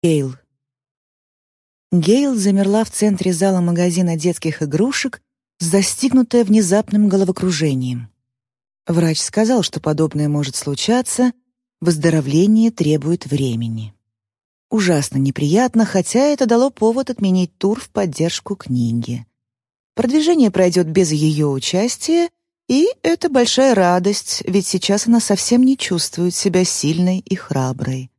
Гейл. Гейл замерла в центре зала магазина детских игрушек, застигнутая внезапным головокружением. Врач сказал, что подобное может случаться, выздоровление требует времени. Ужасно неприятно, хотя это дало повод отменить тур в поддержку книги. Продвижение пройдет без ее участия, и это большая радость, ведь сейчас она совсем не чувствует себя сильной и храброй.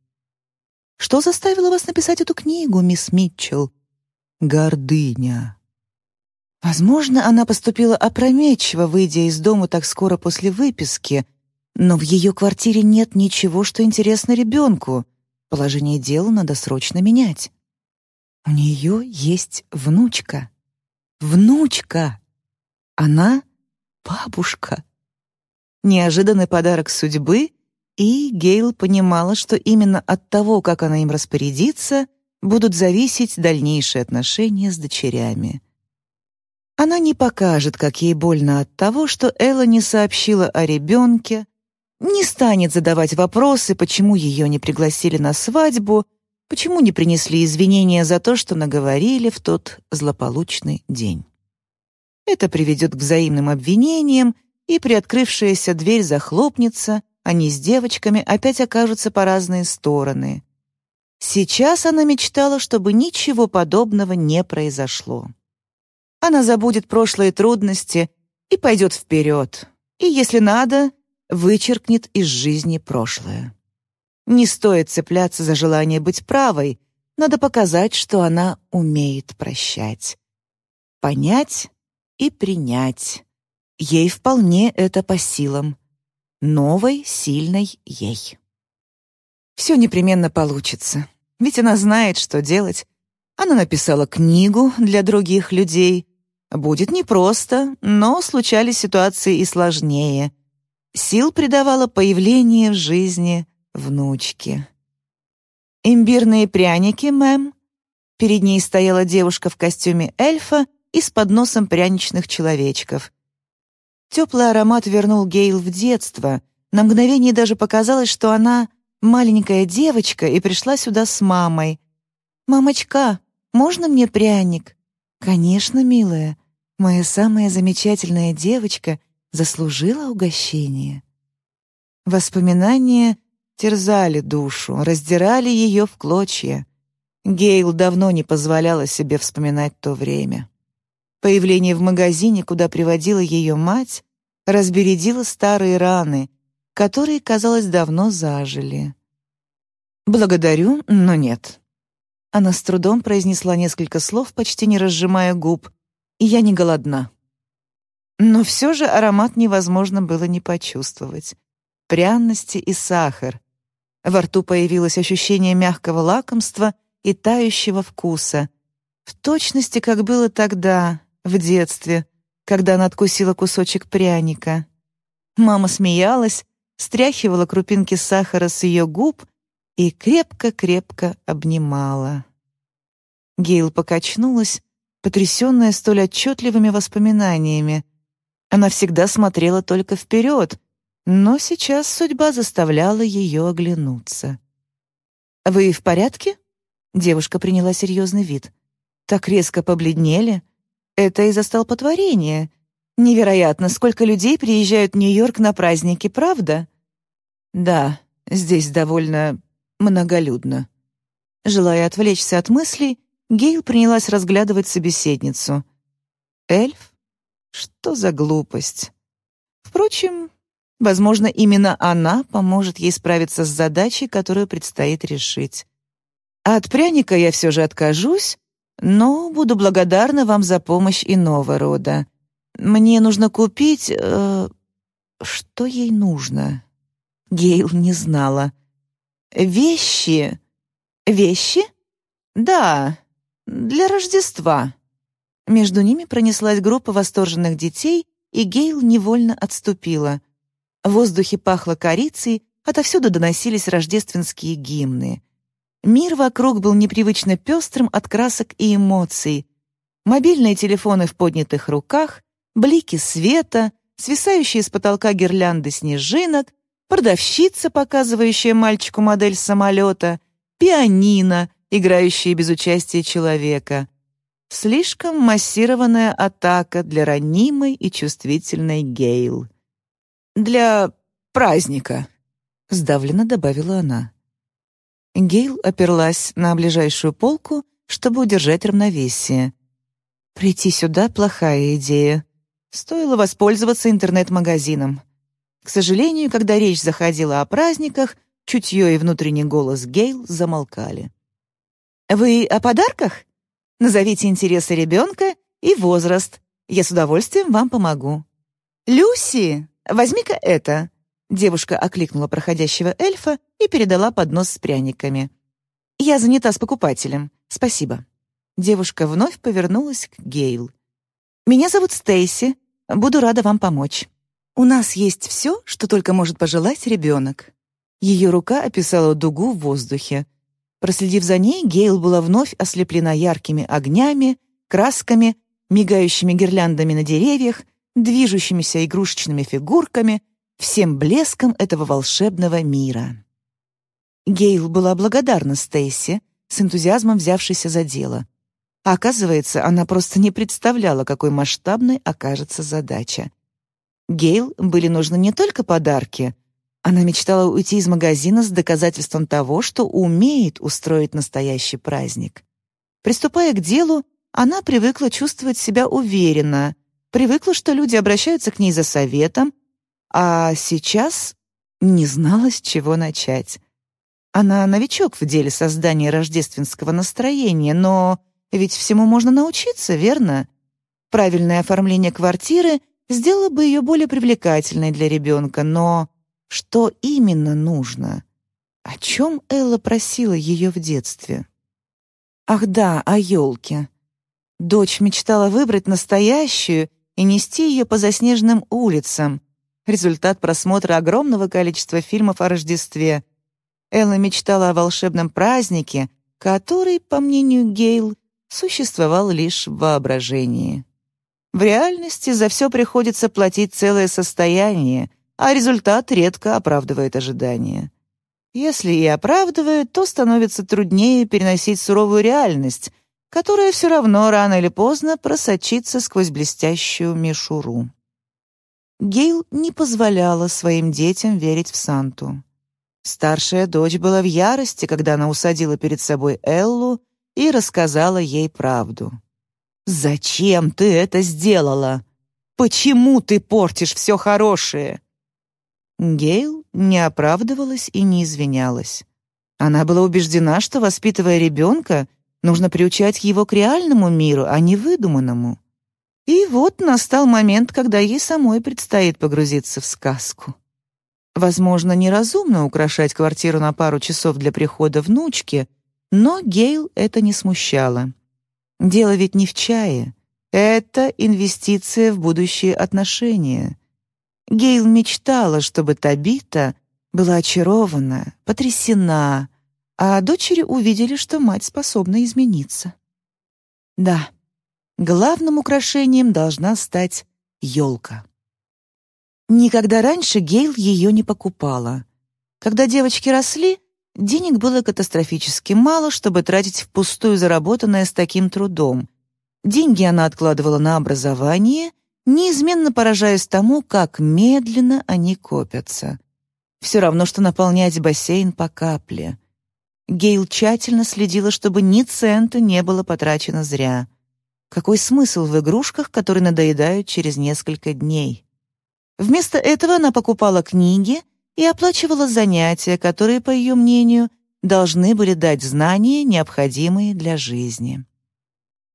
Что заставило вас написать эту книгу, мисс Митчелл? Гордыня. Возможно, она поступила опрометчиво, выйдя из дома так скоро после выписки, но в ее квартире нет ничего, что интересно ребенку. Положение дел надо срочно менять. У нее есть внучка. Внучка! Она — бабушка. Неожиданный подарок судьбы и Гейл понимала, что именно от того, как она им распорядится, будут зависеть дальнейшие отношения с дочерями. Она не покажет, как ей больно от того, что Элла не сообщила о ребенке, не станет задавать вопросы, почему ее не пригласили на свадьбу, почему не принесли извинения за то, что наговорили в тот злополучный день. Это приведет к взаимным обвинениям, и приоткрывшаяся дверь захлопнется, они с девочками опять окажутся по разные стороны. Сейчас она мечтала, чтобы ничего подобного не произошло. Она забудет прошлые трудности и пойдет вперед, и, если надо, вычеркнет из жизни прошлое. Не стоит цепляться за желание быть правой, надо показать, что она умеет прощать. Понять и принять. Ей вполне это по силам новой, сильной ей. Все непременно получится, ведь она знает, что делать. Она написала книгу для других людей. Будет непросто, но случались ситуации и сложнее. Сил придавало появление в жизни внучки. «Имбирные пряники, мэм?» Перед ней стояла девушка в костюме эльфа и с подносом пряничных человечков. Теплый аромат вернул Гейл в детство. На мгновение даже показалось, что она маленькая девочка и пришла сюда с мамой. «Мамочка, можно мне пряник?» «Конечно, милая. Моя самая замечательная девочка заслужила угощение». Воспоминания терзали душу, раздирали ее в клочья. Гейл давно не позволяла себе вспоминать то время. Появление в магазине, куда приводила ее мать, разбередило старые раны, которые, казалось, давно зажили. «Благодарю, но нет». Она с трудом произнесла несколько слов, почти не разжимая губ, и я не голодна. Но все же аромат невозможно было не почувствовать. Пряности и сахар. Во рту появилось ощущение мягкого лакомства и тающего вкуса. В точности, как было тогда, в детстве, когда она откусила кусочек пряника. Мама смеялась, стряхивала крупинки сахара с ее губ и крепко-крепко обнимала. Гейл покачнулась, потрясенная столь отчетливыми воспоминаниями. Она всегда смотрела только вперед, но сейчас судьба заставляла ее оглянуться. «Вы в порядке?» Девушка приняла серьезный вид. «Так резко побледнели. Это из-за столпотворения. Невероятно, сколько людей приезжают в Нью-Йорк на праздники, правда? Да, здесь довольно многолюдно. Желая отвлечься от мыслей, Гейл принялась разглядывать собеседницу. Эльф? Что за глупость? Впрочем, возможно, именно она поможет ей справиться с задачей, которую предстоит решить. А от пряника я все же откажусь но буду благодарна вам за помощь иного рода. Мне нужно купить... Э, что ей нужно? Гейл не знала. Вещи? Вещи? Да, для Рождества. Между ними пронеслась группа восторженных детей, и Гейл невольно отступила. В воздухе пахло корицей, отовсюду доносились рождественские гимны. Мир вокруг был непривычно пестрым от красок и эмоций. Мобильные телефоны в поднятых руках, блики света, свисающие с потолка гирлянды снежинок, продавщица, показывающая мальчику модель самолета, пианино, играющие без участия человека. Слишком массированная атака для ранимой и чувствительной Гейл. «Для праздника», — сдавленно добавила она. Гейл оперлась на ближайшую полку, чтобы удержать равновесие. Прийти сюда — плохая идея. Стоило воспользоваться интернет-магазином. К сожалению, когда речь заходила о праздниках, чутье и внутренний голос Гейл замолкали. «Вы о подарках? Назовите интересы ребенка и возраст. Я с удовольствием вам помогу». «Люси, возьми-ка это!» Девушка окликнула проходящего эльфа и передала поднос с пряниками. «Я занята с покупателем. Спасибо». Девушка вновь повернулась к Гейл. «Меня зовут Стейси. Буду рада вам помочь. У нас есть все, что только может пожелать ребенок». Ее рука описала дугу в воздухе. Проследив за ней, Гейл была вновь ослеплена яркими огнями, красками, мигающими гирляндами на деревьях, движущимися игрушечными фигурками, всем блеском этого волшебного мира. Гейл была благодарна Стейси, с энтузиазмом взявшейся за дело. А оказывается, она просто не представляла, какой масштабной окажется задача. Гейл были нужны не только подарки. Она мечтала уйти из магазина с доказательством того, что умеет устроить настоящий праздник. Приступая к делу, она привыкла чувствовать себя уверенно, привыкла, что люди обращаются к ней за советом, а сейчас не знала, с чего начать. Она новичок в деле создания рождественского настроения, но ведь всему можно научиться, верно? Правильное оформление квартиры сделало бы ее более привлекательной для ребенка, но что именно нужно? О чем Элла просила ее в детстве? Ах да, о елке. Дочь мечтала выбрать настоящую и нести ее по заснеженным улицам, результат просмотра огромного количества фильмов о Рождестве. Элла мечтала о волшебном празднике, который, по мнению Гейл, существовал лишь в воображении. В реальности за все приходится платить целое состояние, а результат редко оправдывает ожидания. Если и оправдывает, то становится труднее переносить суровую реальность, которая все равно рано или поздно просочится сквозь блестящую мишуру. Гейл не позволяла своим детям верить в Санту. Старшая дочь была в ярости, когда она усадила перед собой Эллу и рассказала ей правду. «Зачем ты это сделала? Почему ты портишь все хорошее?» Гейл не оправдывалась и не извинялась. Она была убеждена, что, воспитывая ребенка, нужно приучать его к реальному миру, а не выдуманному. И вот настал момент, когда ей самой предстоит погрузиться в сказку. Возможно, неразумно украшать квартиру на пару часов для прихода внучки, но Гейл это не смущало. Дело ведь не в чае. Это инвестиция в будущие отношения. Гейл мечтала, чтобы Табита была очарована, потрясена, а дочери увидели, что мать способна измениться. Да, главным украшением должна стать елка. Никогда раньше Гейл ее не покупала. Когда девочки росли, денег было катастрофически мало, чтобы тратить впустую заработанное с таким трудом. Деньги она откладывала на образование, неизменно поражаясь тому, как медленно они копятся. Все равно, что наполнять бассейн по капле. Гейл тщательно следила, чтобы ни цента не было потрачено зря — какой смысл в игрушках, которые надоедают через несколько дней? Вместо этого она покупала книги и оплачивала занятия, которые, по ее мнению, должны были дать знания, необходимые для жизни.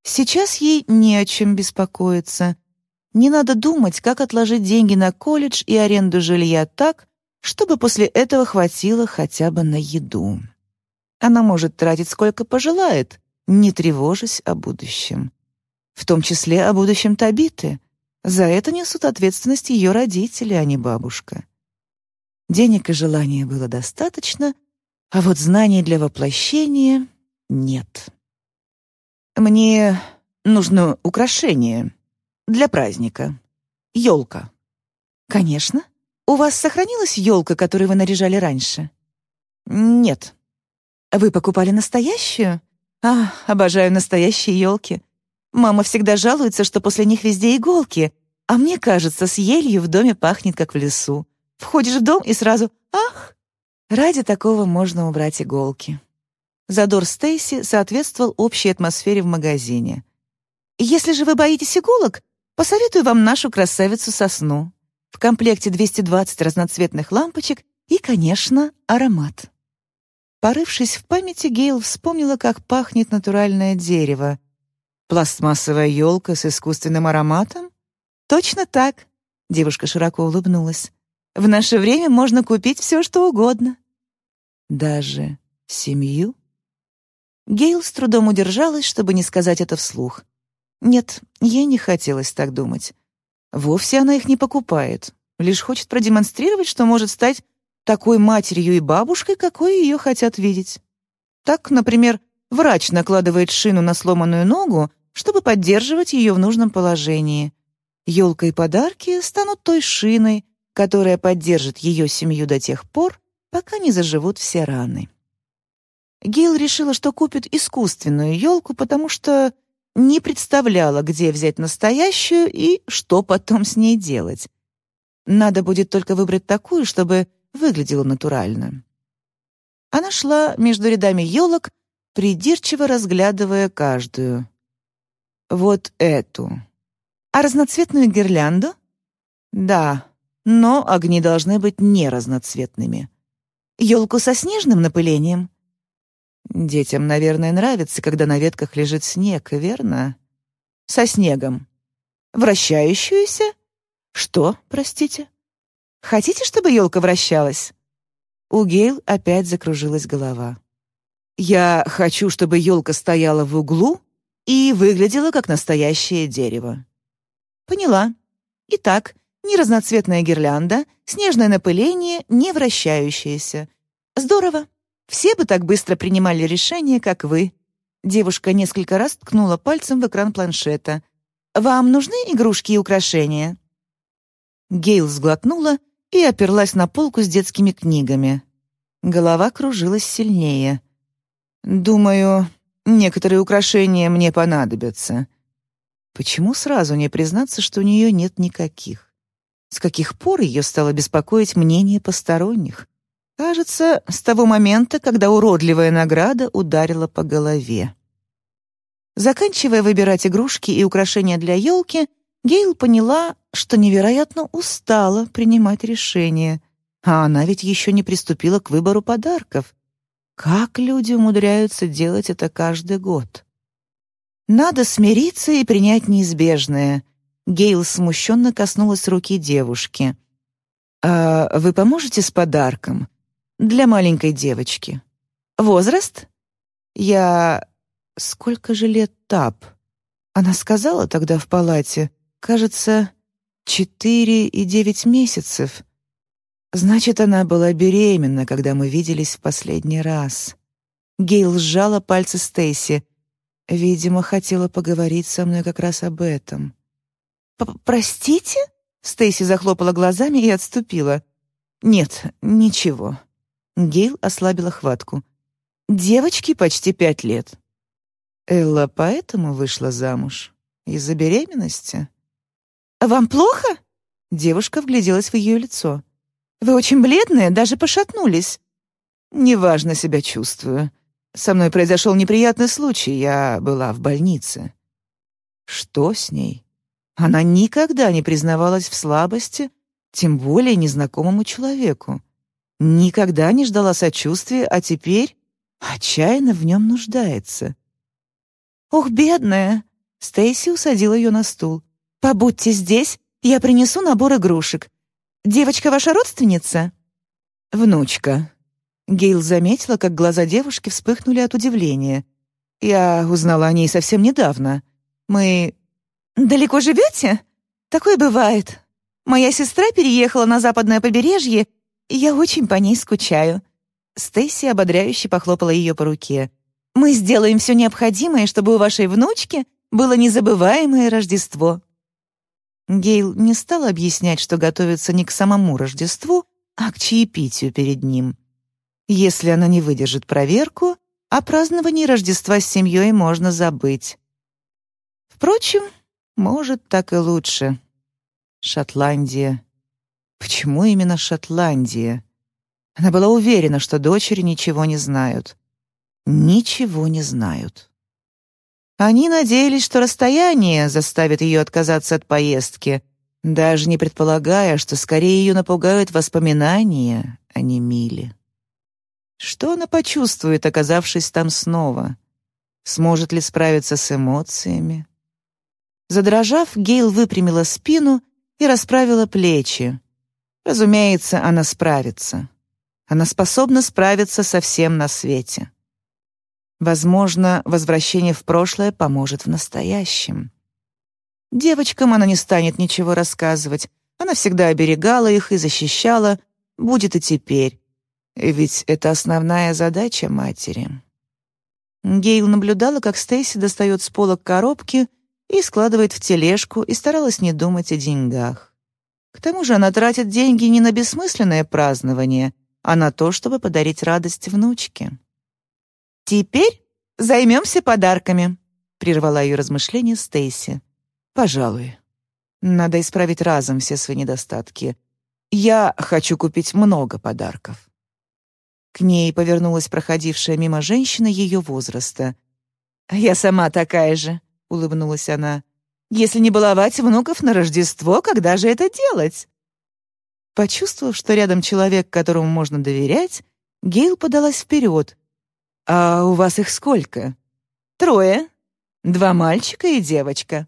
Сейчас ей не о чем беспокоиться. Не надо думать, как отложить деньги на колледж и аренду жилья так, чтобы после этого хватило хотя бы на еду. Она может тратить сколько пожелает, не тревожась о будущем в том числе о будущем Табиты. За это несут ответственность ее родители, а не бабушка. Денег и желания было достаточно, а вот знаний для воплощения нет. Мне нужно украшение для праздника. Елка. Конечно. У вас сохранилась елка, которую вы наряжали раньше? Нет. Вы покупали настоящую? А, обожаю настоящие елки. Мама всегда жалуется, что после них везде иголки, а мне кажется, с елью в доме пахнет, как в лесу. Входишь в дом и сразу «Ах!» Ради такого можно убрать иголки. Задор Стейси соответствовал общей атмосфере в магазине. «Если же вы боитесь иголок, посоветую вам нашу красавицу-сосну. В комплекте 220 разноцветных лампочек и, конечно, аромат». Порывшись в памяти, Гейл вспомнила, как пахнет натуральное дерево. «Пластмассовая елка с искусственным ароматом?» «Точно так», — девушка широко улыбнулась. «В наше время можно купить все, что угодно». «Даже семью?» Гейл с трудом удержалась, чтобы не сказать это вслух. Нет, ей не хотелось так думать. Вовсе она их не покупает, лишь хочет продемонстрировать, что может стать такой матерью и бабушкой, какой ее хотят видеть. Так, например, врач накладывает шину на сломанную ногу, чтобы поддерживать ее в нужном положении. Елка и подарки станут той шиной, которая поддержит ее семью до тех пор, пока не заживут все раны. Гейл решила, что купит искусственную елку, потому что не представляла, где взять настоящую и что потом с ней делать. Надо будет только выбрать такую, чтобы выглядела натурально. Она шла между рядами елок, придирчиво разглядывая каждую. Вот эту. А разноцветную гирлянду? Да, но огни должны быть не разноцветными. Елку со снежным напылением? Детям, наверное, нравится, когда на ветках лежит снег, верно? Со снегом. Вращающуюся? Что, простите? Хотите, чтобы елка вращалась?» У Гейл опять закружилась голова. «Я хочу, чтобы елка стояла в углу и выглядела как настоящее дерево». «Поняла. Итак, не разноцветная гирлянда, снежное напыление, не вращающееся. Здорово. Все бы так быстро принимали решение, как вы». Девушка несколько раз ткнула пальцем в экран планшета. «Вам нужны игрушки и украшения?» Гейл сглотнула и оперлась на полку с детскими книгами. Голова кружилась сильнее. «Думаю, некоторые украшения мне понадобятся». Почему сразу не признаться, что у нее нет никаких? С каких пор ее стало беспокоить мнение посторонних? Кажется, с того момента, когда уродливая награда ударила по голове. Заканчивая выбирать игрушки и украшения для елки, Гейл поняла, что невероятно устала принимать решения, а она ведь еще не приступила к выбору подарков. Как люди умудряются делать это каждый год? Надо смириться и принять неизбежное. Гейл смущенно коснулась руки девушки. «А вы поможете с подарком? Для маленькой девочки. Возраст? Я... Сколько же лет Тап?» Она сказала тогда в палате — Кажется, четыре и девять месяцев. Значит, она была беременна, когда мы виделись в последний раз. Гейл сжала пальцы Стейси. Видимо, хотела поговорить со мной как раз об этом. «Простите?» Стейси захлопала глазами и отступила. «Нет, ничего». Гейл ослабила хватку. «Девочке почти пять лет». Элла поэтому вышла замуж? Из-за беременности? «Вам плохо?» Девушка вгляделась в ее лицо. «Вы очень бледная, даже пошатнулись». «Неважно себя чувствую. Со мной произошел неприятный случай, я была в больнице». «Что с ней?» Она никогда не признавалась в слабости, тем более незнакомому человеку. Никогда не ждала сочувствия, а теперь отчаянно в нем нуждается. «Ох, бедная!» Стейси усадила ее на стул. «Побудьте здесь, я принесу набор игрушек. Девочка ваша родственница?» «Внучка». Гейл заметила, как глаза девушки вспыхнули от удивления. «Я узнала о ней совсем недавно. Мы...» «Далеко живете? Такое бывает. Моя сестра переехала на западное побережье, и я очень по ней скучаю». Стейси ободряюще похлопала ее по руке. «Мы сделаем все необходимое, чтобы у вашей внучки было незабываемое Рождество». Гейл не стал объяснять, что готовится не к самому Рождеству, а к чаепитию перед ним. Если она не выдержит проверку, о праздновании Рождества с семьей можно забыть. Впрочем, может, так и лучше. Шотландия. Почему именно Шотландия? Она была уверена, что дочери ничего не знают. Ничего не знают. Они надеялись, что расстояние заставит ее отказаться от поездки, даже не предполагая, что скорее ее напугают воспоминания, а не мили. Что она почувствует, оказавшись там снова? Сможет ли справиться с эмоциями? Задрожав, Гейл выпрямила спину и расправила плечи. Разумеется, она справится. Она способна справиться со всем на свете. Возможно, возвращение в прошлое поможет в настоящем. Девочкам она не станет ничего рассказывать. Она всегда оберегала их и защищала, будет и теперь. Ведь это основная задача матери. Гейл наблюдала, как Стейси достает с полок коробки и складывает в тележку, и старалась не думать о деньгах. К тому же она тратит деньги не на бессмысленное празднование, а на то, чтобы подарить радость внучке. «Теперь займемся подарками», — прервала ее размышления Стейси. «Пожалуй. Надо исправить разом все свои недостатки. Я хочу купить много подарков». К ней повернулась проходившая мимо женщина ее возраста. «Я сама такая же», — улыбнулась она. «Если не баловать внуков на Рождество, когда же это делать?» Почувствовав, что рядом человек, которому можно доверять, Гейл подалась вперед, «А у вас их сколько?» «Трое. Два мальчика и девочка.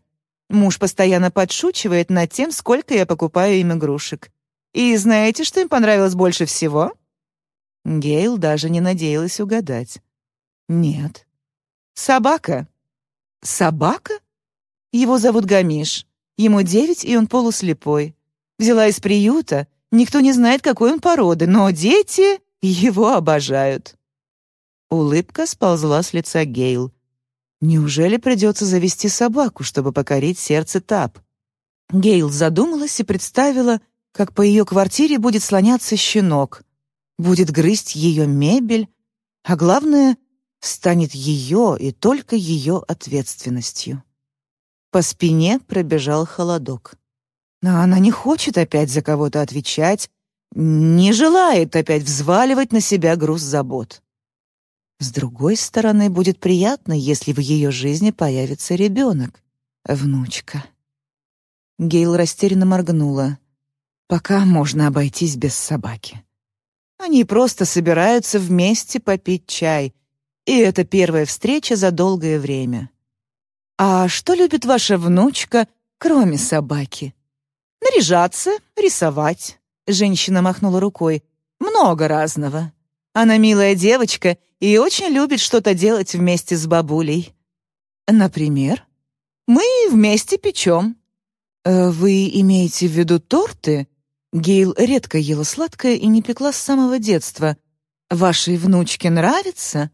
Муж постоянно подшучивает над тем, сколько я покупаю им игрушек. И знаете, что им понравилось больше всего?» Гейл даже не надеялась угадать. «Нет». «Собака». «Собака?» «Его зовут Гамиш. Ему девять, и он полуслепой. Взяла из приюта. Никто не знает, какой он породы, но дети его обожают». Улыбка сползла с лица Гейл. Неужели придется завести собаку, чтобы покорить сердце Тап? Гейл задумалась и представила, как по ее квартире будет слоняться щенок, будет грызть ее мебель, а главное, станет ее и только ее ответственностью. По спине пробежал холодок. Но она не хочет опять за кого-то отвечать, не желает опять взваливать на себя груз забот. С другой стороны, будет приятно, если в ее жизни появится ребенок, внучка. Гейл растерянно моргнула. Пока можно обойтись без собаки. Они просто собираются вместе попить чай, и это первая встреча за долгое время. А что любит ваша внучка, кроме собаки? Наряжаться, рисовать. Женщина махнула рукой. Много разного. Она милая девочка и очень любит что-то делать вместе с бабулей. Например, мы вместе печем. Э, вы имеете в виду торты? Гейл редко ела сладкое и не пекла с самого детства. Вашей внучке нравится?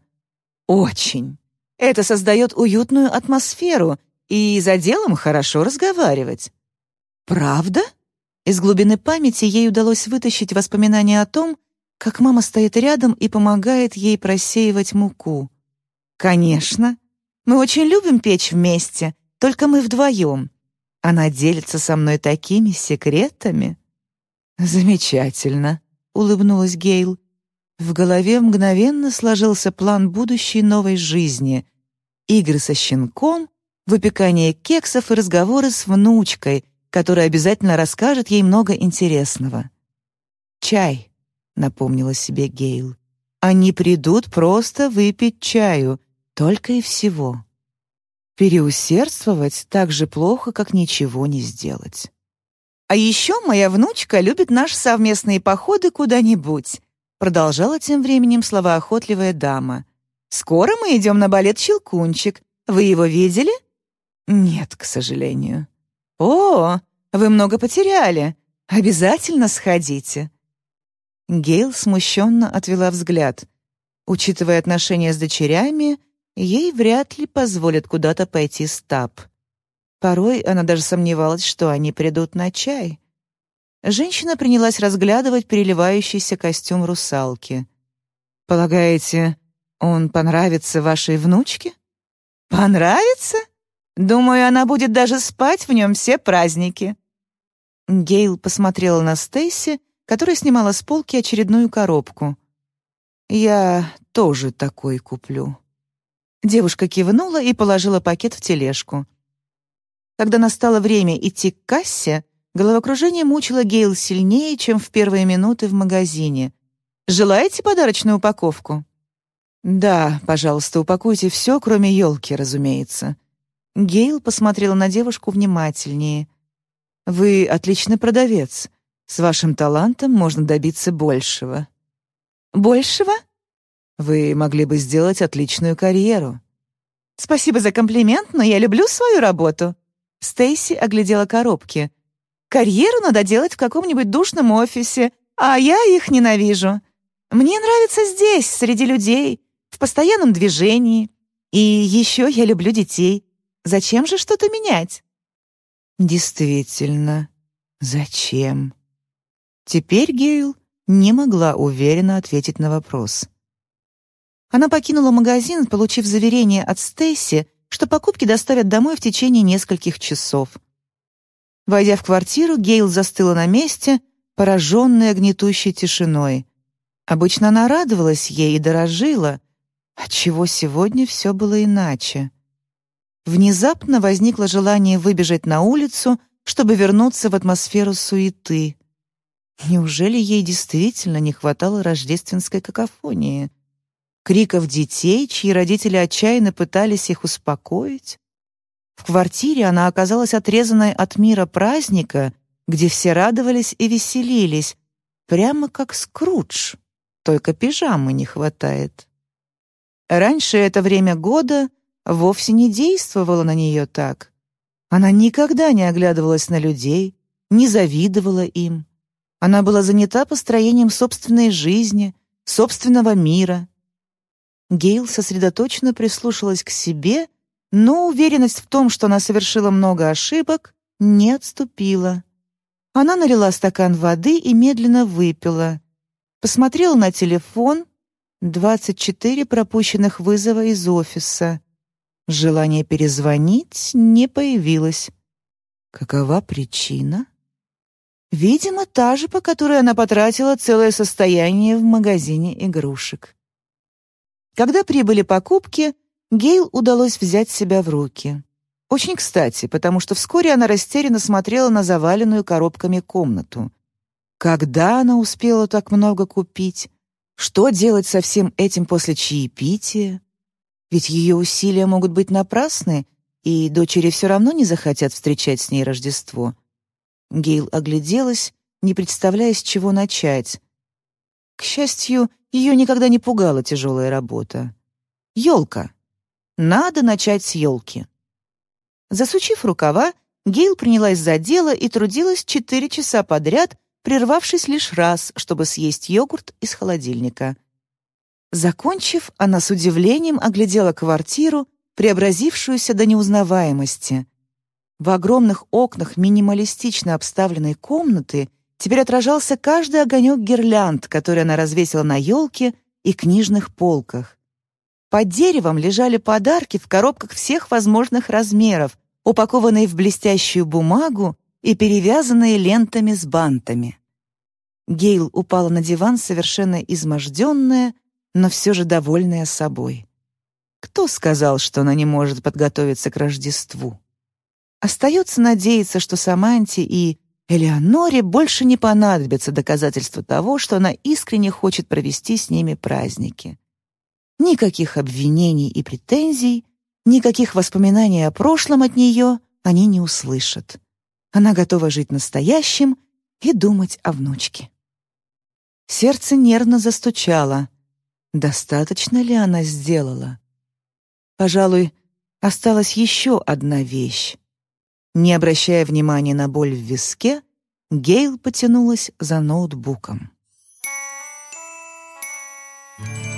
Очень. Это создает уютную атмосферу, и за делом хорошо разговаривать. Правда? Из глубины памяти ей удалось вытащить воспоминания о том, как мама стоит рядом и помогает ей просеивать муку. «Конечно. Мы очень любим печь вместе, только мы вдвоем. Она делится со мной такими секретами». «Замечательно», — улыбнулась Гейл. В голове мгновенно сложился план будущей новой жизни. Игры со щенком, выпекание кексов и разговоры с внучкой, которая обязательно расскажет ей много интересного. Чай. — напомнила себе Гейл. «Они придут просто выпить чаю, только и всего». Переусердствовать так же плохо, как ничего не сделать. «А еще моя внучка любит наши совместные походы куда-нибудь», продолжала тем временем словоохотливая дама. «Скоро мы идем на балет «Щелкунчик». Вы его видели?» «Нет, к сожалению». «О, вы много потеряли. Обязательно сходите. Гейл смущенно отвела взгляд. Учитывая отношения с дочерями, ей вряд ли позволят куда-то пойти с Тап. Порой она даже сомневалась, что они придут на чай. Женщина принялась разглядывать переливающийся костюм русалки. «Полагаете, Он понравится вашей внучке? Понравится? Думаю, она будет даже спать в нем все праздники. Гейл посмотрела на Стейси, которая снимала с полки очередную коробку. Я тоже такой куплю. Девушка кивнула и положила пакет в тележку. Когда настало время идти к кассе, головокружение мучило Гейл сильнее, чем в первые минуты в магазине. «Желаете подарочную упаковку?» «Да, пожалуйста, упакуйте все, кроме елки, разумеется». Гейл посмотрела на девушку внимательнее. «Вы отличный продавец. С вашим талантом можно добиться большего». «Большего?» «Вы могли бы сделать отличную карьеру». «Спасибо за комплимент, но я люблю свою работу». Стейси оглядела коробки. «Карьеру надо делать в каком-нибудь душном офисе, а я их ненавижу. Мне нравится здесь, среди людей, в постоянном движении. И еще я люблю детей. Зачем же что-то менять?» «Действительно, зачем?» Теперь Гейл не могла уверенно ответить на вопрос. Она покинула магазин, получив заверение от Стейси, что покупки доставят домой в течение нескольких часов. Войдя в квартиру, Гейл застыла на месте, пораженная гнетущей тишиной. Обычно она радовалась ей и дорожила, отчего сегодня все было иначе. Внезапно возникло желание выбежать на улицу, чтобы вернуться в атмосферу суеты. Неужели ей действительно не хватало рождественской какофонии? криков детей, чьи родители отчаянно пытались их успокоить. В квартире она оказалась отрезанной от мира праздника, где все радовались и веселились, прямо как Скрудж, только пижамы не хватает. Раньше это время года вовсе не действовало на нее так. Она никогда не оглядывалась на людей, не завидовала им. Она была занята построением собственной жизни, собственного мира — Гейл сосредоточенно прислушалась к себе, но уверенность в том, что она совершила много ошибок, не отступила. Она налила стакан воды и медленно выпила. Посмотрела на телефон. 24 пропущенных вызова из офиса. Желание перезвонить не появилось. Какова причина? Видимо, та же, по которой она потратила целое состояние в магазине игрушек. Когда прибыли покупки, Гейл удалось взять себя в руки. Очень кстати, потому что вскоре она растерянно смотрела на заваленную коробками комнату. Когда она успела так много купить? Что делать со всем этим после чаепития? Ведь ее усилия могут быть напрасны, и дочери все равно не захотят встречать с ней Рождество. Гейл огляделась, не представляя, с чего начать. К счастью, ее никогда не пугала тяжелая работа. Елка. Надо начать с елки. Засучив рукава, Гейл принялась за дело и трудилась четыре часа подряд, прервавшись лишь раз, чтобы съесть йогурт из холодильника. Закончив, она с удивлением оглядела квартиру, преобразившуюся до неузнаваемости. В огромных окнах минималистично обставленной комнаты Теперь отражался каждый огонек гирлянд, который она развесила на елке и книжных полках. Под деревом лежали подарки в коробках всех возможных размеров, упакованные в блестящую бумагу и перевязанные лентами с бантами. Гейл упала на диван совершенно изможденная, но все же довольная собой. Кто сказал, что она не может подготовиться к Рождеству? Остается надеяться, что Саманти и Элеоноре больше не понадобится доказательства того, что она искренне хочет провести с ними праздники. Никаких обвинений и претензий, никаких воспоминаний о прошлом от нее они не услышат. Она готова жить настоящим и думать о внучке. Сердце нервно застучало. Достаточно ли она сделала? Пожалуй, осталась еще одна вещь. Не обращая внимания на боль в виске, Гейл потянулась за ноутбуком. Thank you.